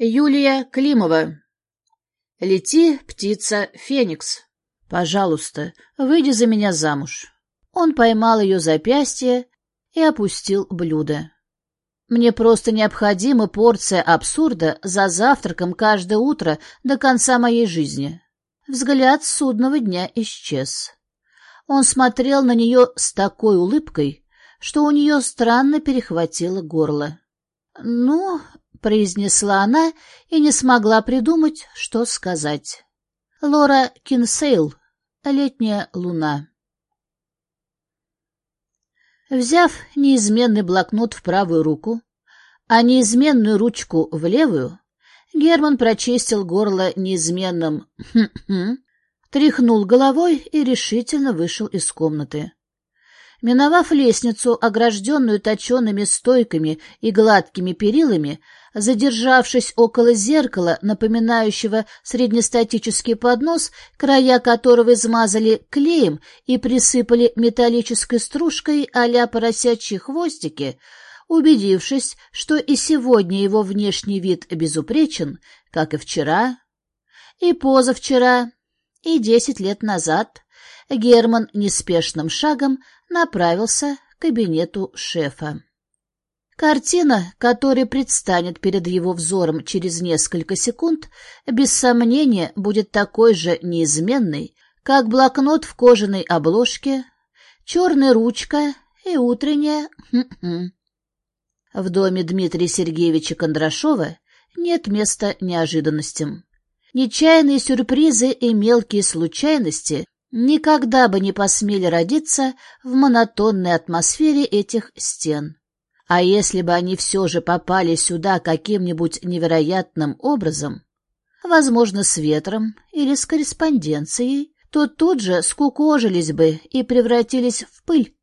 Юлия Климова. Лети, птица, феникс. Пожалуйста, выйди за меня замуж. Он поймал ее запястье и опустил блюдо. Мне просто необходима порция абсурда за завтраком каждое утро до конца моей жизни. Взгляд судного дня исчез. Он смотрел на нее с такой улыбкой, что у нее странно перехватило горло. — Ну, — произнесла она и не смогла придумать, что сказать. Лора Кинсейл. Летняя луна. Взяв неизменный блокнот в правую руку, а неизменную ручку в левую, Герман прочистил горло неизменным «хм-хм», тряхнул головой и решительно вышел из комнаты. Миновав лестницу, огражденную точеными стойками и гладкими перилами, задержавшись около зеркала, напоминающего среднестатический поднос, края которого измазали клеем и присыпали металлической стружкой а-ля поросячьи хвостики, убедившись, что и сегодня его внешний вид безупречен, как и вчера, и позавчера, и десять лет назад, Герман неспешным шагом направился к кабинету шефа. Картина, которая предстанет перед его взором через несколько секунд, без сомнения будет такой же неизменной, как блокнот в кожаной обложке, черная ручка и утренняя В доме Дмитрия Сергеевича Кондрашова нет места неожиданностям. Нечаянные сюрпризы и мелкие случайности никогда бы не посмели родиться в монотонной атмосфере этих стен. А если бы они все же попали сюда каким-нибудь невероятным образом, возможно, с ветром или с корреспонденцией, то тут же скукожились бы и превратились в пыль,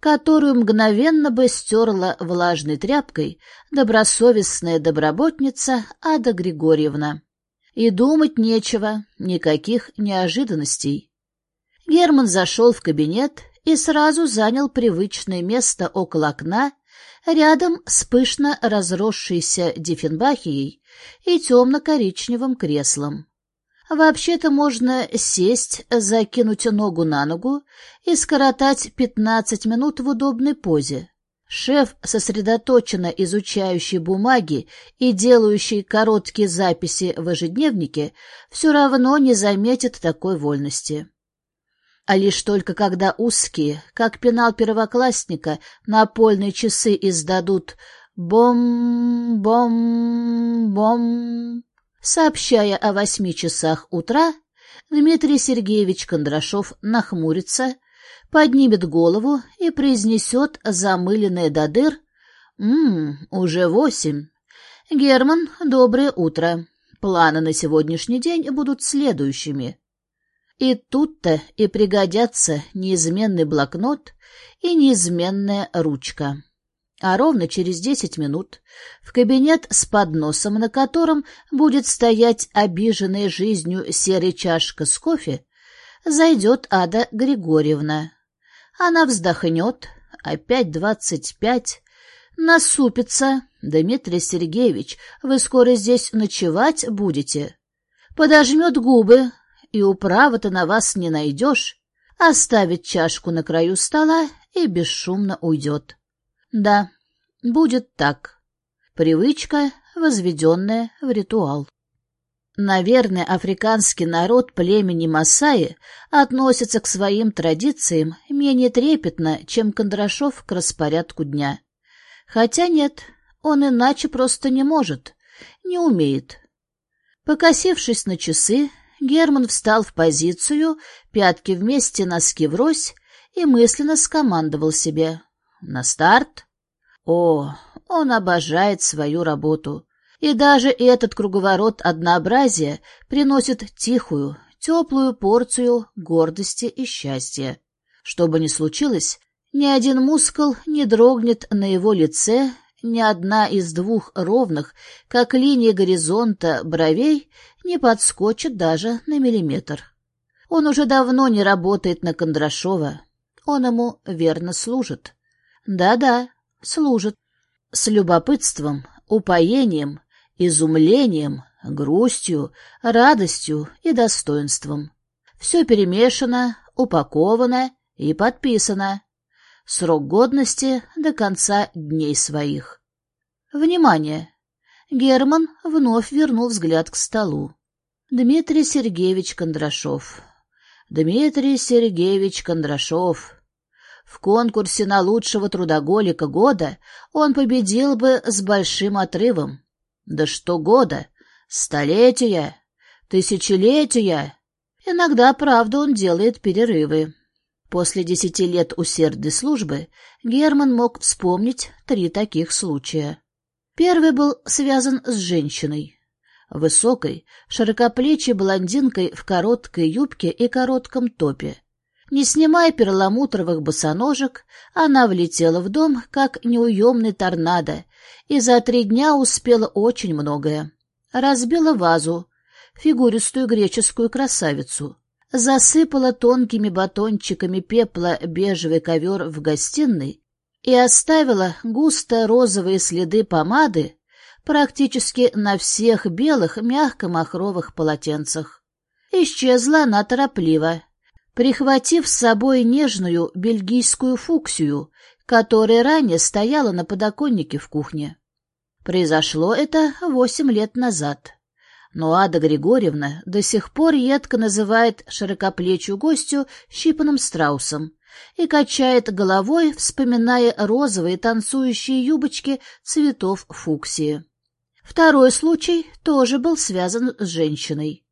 которую мгновенно бы стерла влажной тряпкой добросовестная доброботница Ада Григорьевна. И думать нечего, никаких неожиданностей. Герман зашел в кабинет и сразу занял привычное место около окна рядом с пышно разросшейся диффенбахией и темно-коричневым креслом. Вообще-то можно сесть, закинуть ногу на ногу и скоротать пятнадцать минут в удобной позе. Шеф, сосредоточенно изучающий бумаги и делающий короткие записи в ежедневнике, все равно не заметит такой вольности а лишь только когда узкие, как пенал первоклассника, напольные часы издадут «бом-бом-бом», сообщая о восьми часах утра, Дмитрий Сергеевич Кондрашов нахмурится, поднимет голову и произнесет замыленное до дыр «Ммм, уже восемь». «Герман, доброе утро. Планы на сегодняшний день будут следующими. И тут-то и пригодятся неизменный блокнот и неизменная ручка. А ровно через десять минут в кабинет с подносом, на котором будет стоять обиженная жизнью серая чашка с кофе, зайдет Ада Григорьевна. Она вздохнет, опять двадцать пять, насупится. «Дмитрий Сергеевич, вы скоро здесь ночевать будете?» Подожмет губы, и управы-то на вас не найдешь, оставит чашку на краю стола и бесшумно уйдет. Да, будет так. Привычка, возведенная в ритуал. Наверное, африканский народ племени Масаи относится к своим традициям менее трепетно, чем Кондрашов к распорядку дня. Хотя нет, он иначе просто не может, не умеет. Покосившись на часы, Герман встал в позицию, пятки вместе, носки врозь, и мысленно скомандовал себе. На старт. О, он обожает свою работу. И даже этот круговорот однообразия приносит тихую, теплую порцию гордости и счастья. Что бы ни случилось, ни один мускул не дрогнет на его лице, ни одна из двух ровных, как линия горизонта, бровей не подскочит даже на миллиметр. Он уже давно не работает на Кондрашова. Он ему верно служит. Да-да, служит. С любопытством, упоением изумлением, грустью, радостью и достоинством. Все перемешано, упаковано и подписано. Срок годности до конца дней своих. Внимание! Герман вновь вернул взгляд к столу. Дмитрий Сергеевич Кондрашов. Дмитрий Сергеевич Кондрашов. В конкурсе на лучшего трудоголика года он победил бы с большим отрывом. Да что года? Столетия? Тысячелетия? Иногда, правда, он делает перерывы. После десяти лет усердной службы Герман мог вспомнить три таких случая. Первый был связан с женщиной. Высокой, широкоплечей блондинкой в короткой юбке и коротком топе. Не снимая перламутровых босоножек, она влетела в дом, как неуемный торнадо, и за три дня успела очень многое. Разбила вазу, фигуристую греческую красавицу, засыпала тонкими батончиками пепла бежевый ковер в гостиной и оставила густо-розовые следы помады практически на всех белых мягко-махровых полотенцах. Исчезла она торопливо, прихватив с собой нежную бельгийскую фуксию, которая ранее стояла на подоконнике в кухне. Произошло это восемь лет назад. Но Ада Григорьевна до сих пор едко называет широкоплечью гостю щипаным страусом и качает головой, вспоминая розовые танцующие юбочки цветов фуксии. Второй случай тоже был связан с женщиной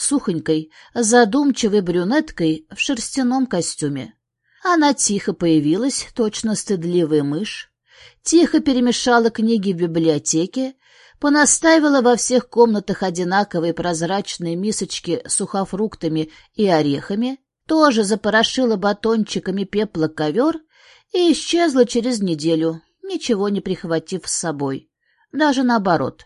сухонькой, задумчивой брюнеткой в шерстяном костюме. Она тихо появилась, точно стыдливая мышь, тихо перемешала книги в библиотеке, понаставила во всех комнатах одинаковые прозрачные мисочки с сухофруктами и орехами, тоже запорошила батончиками пепла ковер и исчезла через неделю, ничего не прихватив с собой. Даже наоборот.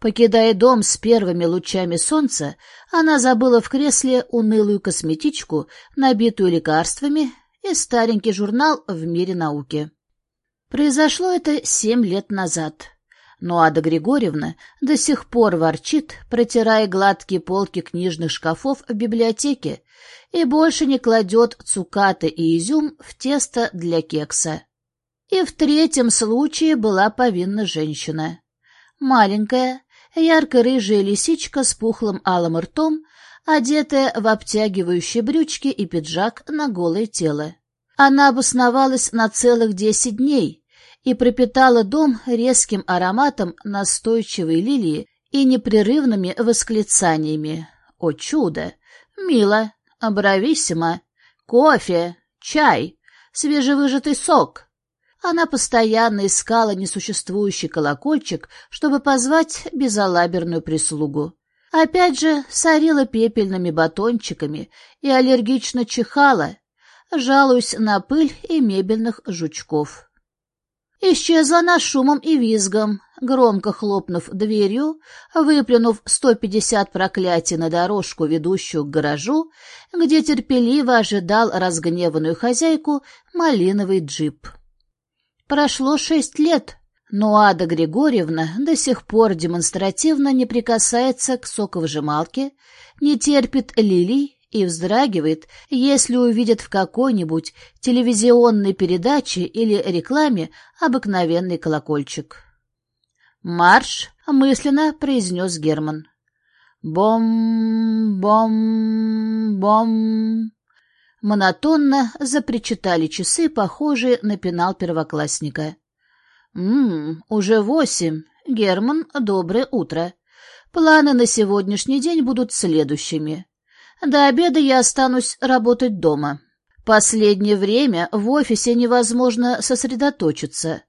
Покидая дом с первыми лучами солнца, она забыла в кресле унылую косметичку, набитую лекарствами, и старенький журнал в мире науки. Произошло это семь лет назад. Но Ада Григорьевна до сих пор ворчит, протирая гладкие полки книжных шкафов в библиотеке, и больше не кладет цукаты и изюм в тесто для кекса. И в третьем случае была повинна женщина. Маленькая, ярко-рыжая лисичка с пухлым алым ртом, одетая в обтягивающие брючки и пиджак на голое тело. Она обосновалась на целых десять дней и пропитала дом резким ароматом настойчивой лилии и непрерывными восклицаниями. «О чудо! Мило! Брависсимо! Кофе! Чай! Свежевыжатый сок!» Она постоянно искала несуществующий колокольчик, чтобы позвать безалаберную прислугу. Опять же, сорила пепельными батончиками и аллергично чихала, жалуясь на пыль и мебельных жучков. Исчезла она шумом и визгом, громко хлопнув дверью, выплюнув сто пятьдесят проклятий на дорожку, ведущую к гаражу, где терпеливо ожидал разгневанную хозяйку малиновый джип. Прошло шесть лет, но Ада Григорьевна до сих пор демонстративно не прикасается к соковыжималке, не терпит лилий и вздрагивает, если увидит в какой-нибудь телевизионной передаче или рекламе обыкновенный колокольчик. «Марш!» — мысленно произнес Герман. «Бом-бом-бом!» Монотонно запричитали часы, похожие на пенал первоклассника. «Ммм, уже восемь. Герман, доброе утро. Планы на сегодняшний день будут следующими. До обеда я останусь работать дома. Последнее время в офисе невозможно сосредоточиться.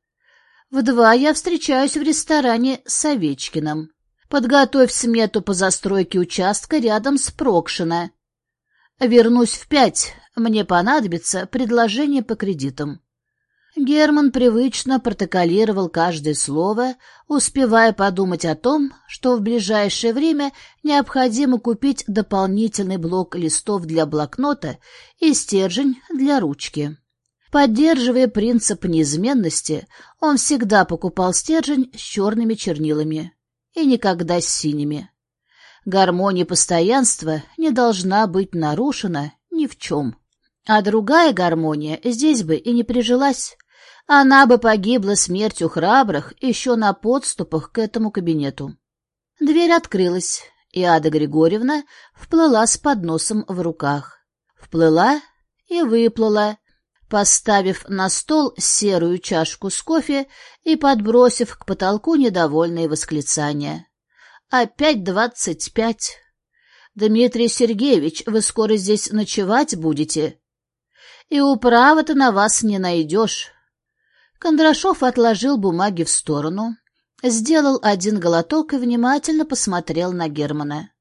В два я встречаюсь в ресторане с Овечкиным. Подготовь смету по застройке участка рядом с Прокшино. Вернусь в пять, мне понадобится предложение по кредитам. Герман привычно протоколировал каждое слово, успевая подумать о том, что в ближайшее время необходимо купить дополнительный блок листов для блокнота и стержень для ручки. Поддерживая принцип неизменности, он всегда покупал стержень с черными чернилами. и никогда с синими. Гармония постоянства не должна быть нарушена ни в чем. А другая гармония здесь бы и не прижилась. Она бы погибла смертью храбрых еще на подступах к этому кабинету. Дверь открылась, и Ада Григорьевна вплыла с подносом в руках. Вплыла и выплыла, поставив на стол серую чашку с кофе и подбросив к потолку недовольные восклицания. «Опять двадцать пять! Дмитрий Сергеевич, вы скоро здесь ночевать будете? И управа-то на вас не найдешь!» Кондрашов отложил бумаги в сторону, сделал один глоток и внимательно посмотрел на Германа.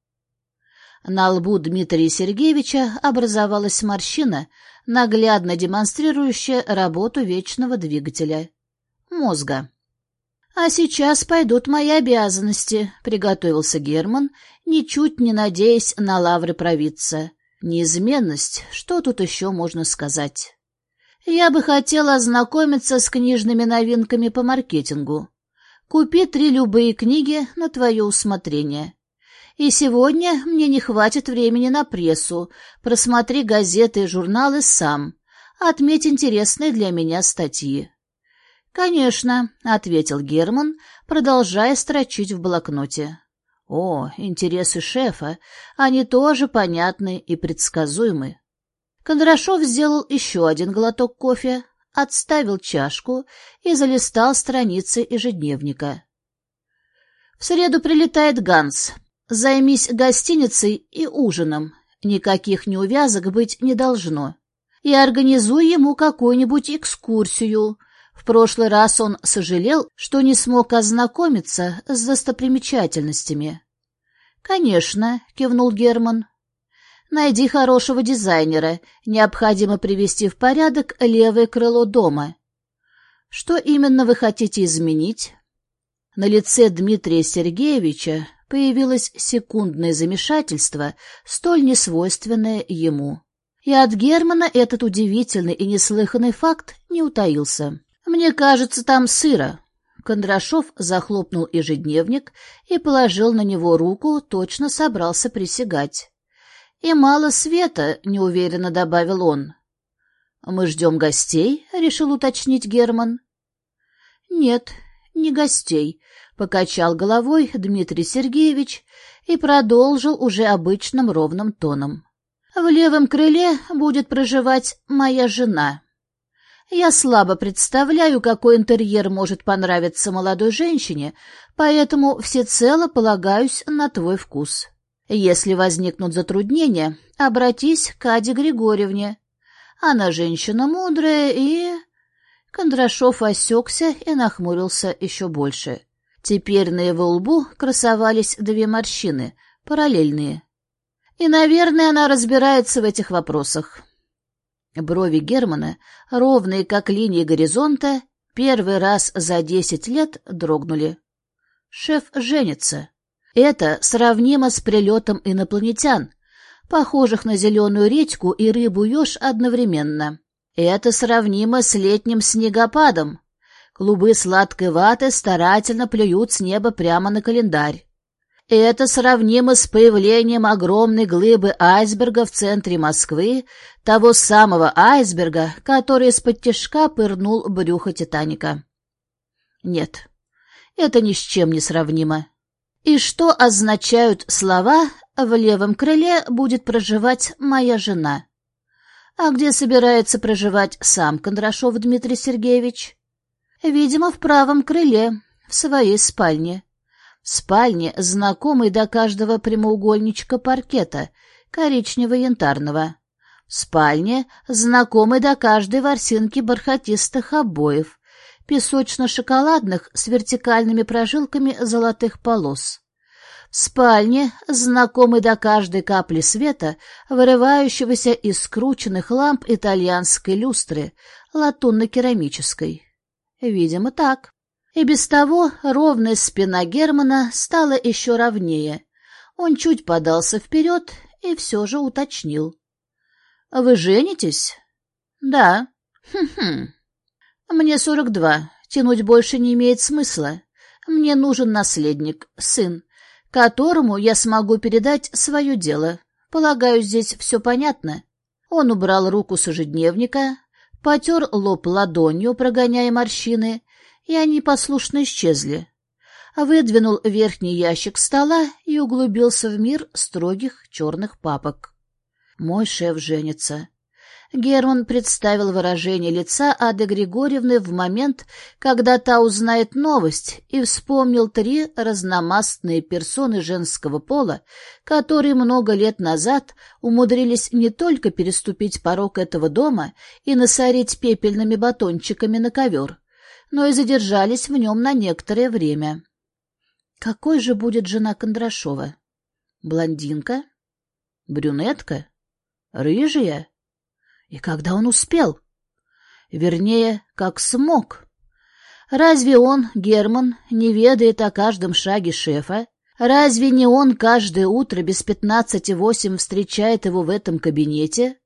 На лбу Дмитрия Сергеевича образовалась морщина, наглядно демонстрирующая работу вечного двигателя — мозга. «А сейчас пойдут мои обязанности», — приготовился Герман, ничуть не надеясь на лавры провидца. «Неизменность, что тут еще можно сказать?» «Я бы хотела ознакомиться с книжными новинками по маркетингу. Купи три любые книги на твое усмотрение. И сегодня мне не хватит времени на прессу. Просмотри газеты и журналы сам. Отметь интересные для меня статьи. «Конечно», — ответил Герман, продолжая строчить в блокноте. «О, интересы шефа, они тоже понятны и предсказуемы». Кондрашов сделал еще один глоток кофе, отставил чашку и залистал страницы ежедневника. «В среду прилетает Ганс. Займись гостиницей и ужином. Никаких неувязок быть не должно. И организуй ему какую-нибудь экскурсию. В прошлый раз он сожалел, что не смог ознакомиться с достопримечательностями. «Конечно», — кивнул Герман. Найди хорошего дизайнера. Необходимо привести в порядок левое крыло дома. Что именно вы хотите изменить? На лице Дмитрия Сергеевича появилось секундное замешательство, столь несвойственное ему. И от Германа этот удивительный и неслыханный факт не утаился. «Мне кажется, там сыро». Кондрашов захлопнул ежедневник и положил на него руку, точно собрался присягать. «И мало света», — неуверенно добавил он. «Мы ждем гостей?» — решил уточнить Герман. «Нет, не гостей», — покачал головой Дмитрий Сергеевич и продолжил уже обычным ровным тоном. «В левом крыле будет проживать моя жена. Я слабо представляю, какой интерьер может понравиться молодой женщине, поэтому всецело полагаюсь на твой вкус». Если возникнут затруднения, обратись к Аде Григорьевне. Она женщина мудрая и...» Кондрашов осекся и нахмурился еще больше. Теперь на его лбу красовались две морщины, параллельные. И, наверное, она разбирается в этих вопросах. Брови Германа, ровные как линии горизонта, первый раз за десять лет дрогнули. Шеф женится. Это сравнимо с прилетом инопланетян, похожих на зеленую редьку и рыбу-еж одновременно. Это сравнимо с летним снегопадом. Клубы сладкой ваты старательно плюют с неба прямо на календарь. Это сравнимо с появлением огромной глыбы айсберга в центре Москвы, того самого айсберга, который из-под тяжка пырнул брюхо Титаника. Нет, это ни с чем не сравнимо. И что означают слова «в левом крыле будет проживать моя жена»? А где собирается проживать сам Кондрашов Дмитрий Сергеевич? Видимо, в правом крыле, в своей спальне. В спальне, знакомой до каждого прямоугольничка паркета, коричнево-янтарного. В спальне, знакомой до каждой ворсинки бархатистых обоев, песочно-шоколадных с вертикальными прожилками золотых полос. В спальне, знакомый до каждой капли света, вырывающегося из скрученных ламп итальянской люстры, латунно-керамической. Видимо, так. И без того ровная спина Германа стала еще ровнее. Он чуть подался вперед и все же уточнил. — Вы женитесь? — Да. — Хм-хм. Мне сорок два. Тянуть больше не имеет смысла. Мне нужен наследник, сын, которому я смогу передать свое дело. Полагаю, здесь все понятно. Он убрал руку с ежедневника, потер лоб ладонью, прогоняя морщины, и они послушно исчезли. Выдвинул верхний ящик стола и углубился в мир строгих черных папок. Мой шеф женится. Герман представил выражение лица Ады Григорьевны в момент, когда та узнает новость, и вспомнил три разномастные персоны женского пола, которые много лет назад умудрились не только переступить порог этого дома и насорить пепельными батончиками на ковер, но и задержались в нем на некоторое время. Какой же будет жена Кондрашова? Блондинка? Брюнетка? Рыжая? И когда он успел? Вернее, как смог. Разве он, Герман, не ведает о каждом шаге шефа? Разве не он каждое утро без пятнадцати восемь встречает его в этом кабинете?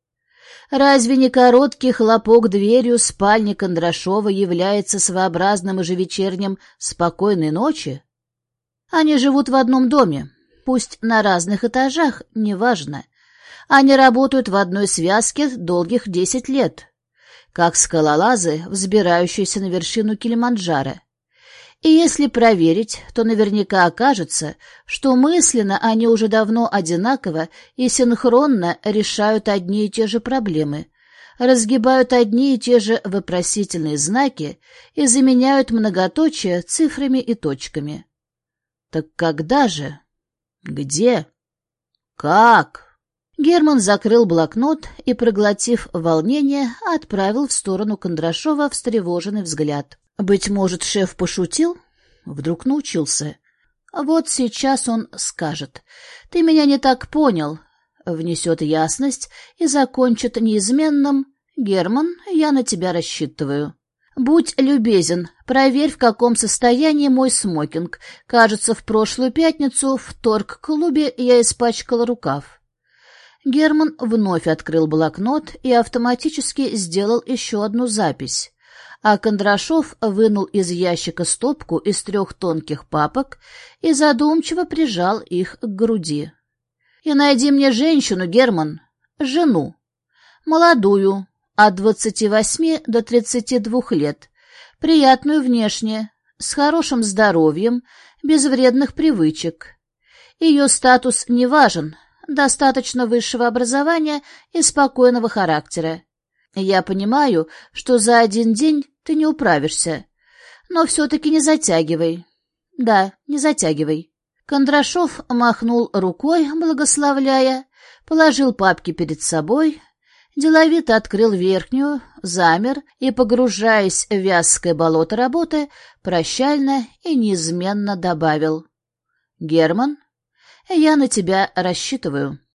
Разве не короткий хлопок дверью спальни Кондрашова является своеобразным ежевечерним «спокойной ночи»? Они живут в одном доме, пусть на разных этажах, неважно, они работают в одной связке долгих десять лет, как скалолазы, взбирающиеся на вершину Килиманджаро. И если проверить, то наверняка окажется, что мысленно они уже давно одинаково и синхронно решают одни и те же проблемы, разгибают одни и те же вопросительные знаки и заменяют многоточие цифрами и точками. Так когда же? Где? Как? Герман закрыл блокнот и, проглотив волнение, отправил в сторону Кондрашова встревоженный взгляд. Быть может, шеф пошутил? Вдруг научился. Вот сейчас он скажет. «Ты меня не так понял», внесет ясность и закончит неизменным «Герман, я на тебя рассчитываю». «Будь любезен, проверь, в каком состоянии мой смокинг. Кажется, в прошлую пятницу в торг-клубе я испачкала рукав». Герман вновь открыл блокнот и автоматически сделал еще одну запись. А Кондрашов вынул из ящика стопку из трех тонких папок и задумчиво прижал их к груди. «И найди мне женщину, Герман, жену, молодую, от двадцати восьми до тридцати двух лет, приятную внешне, с хорошим здоровьем, без вредных привычек. Ее статус не важен, достаточно высшего образования и спокойного характера. Я понимаю, что за один день ты не управишься, но все-таки не затягивай. Да, не затягивай. Кондрашов махнул рукой, благословляя, положил папки перед собой, деловито открыл верхнюю, замер и, погружаясь в вязкое болото работы, прощально и неизменно добавил. «Герман, я на тебя рассчитываю.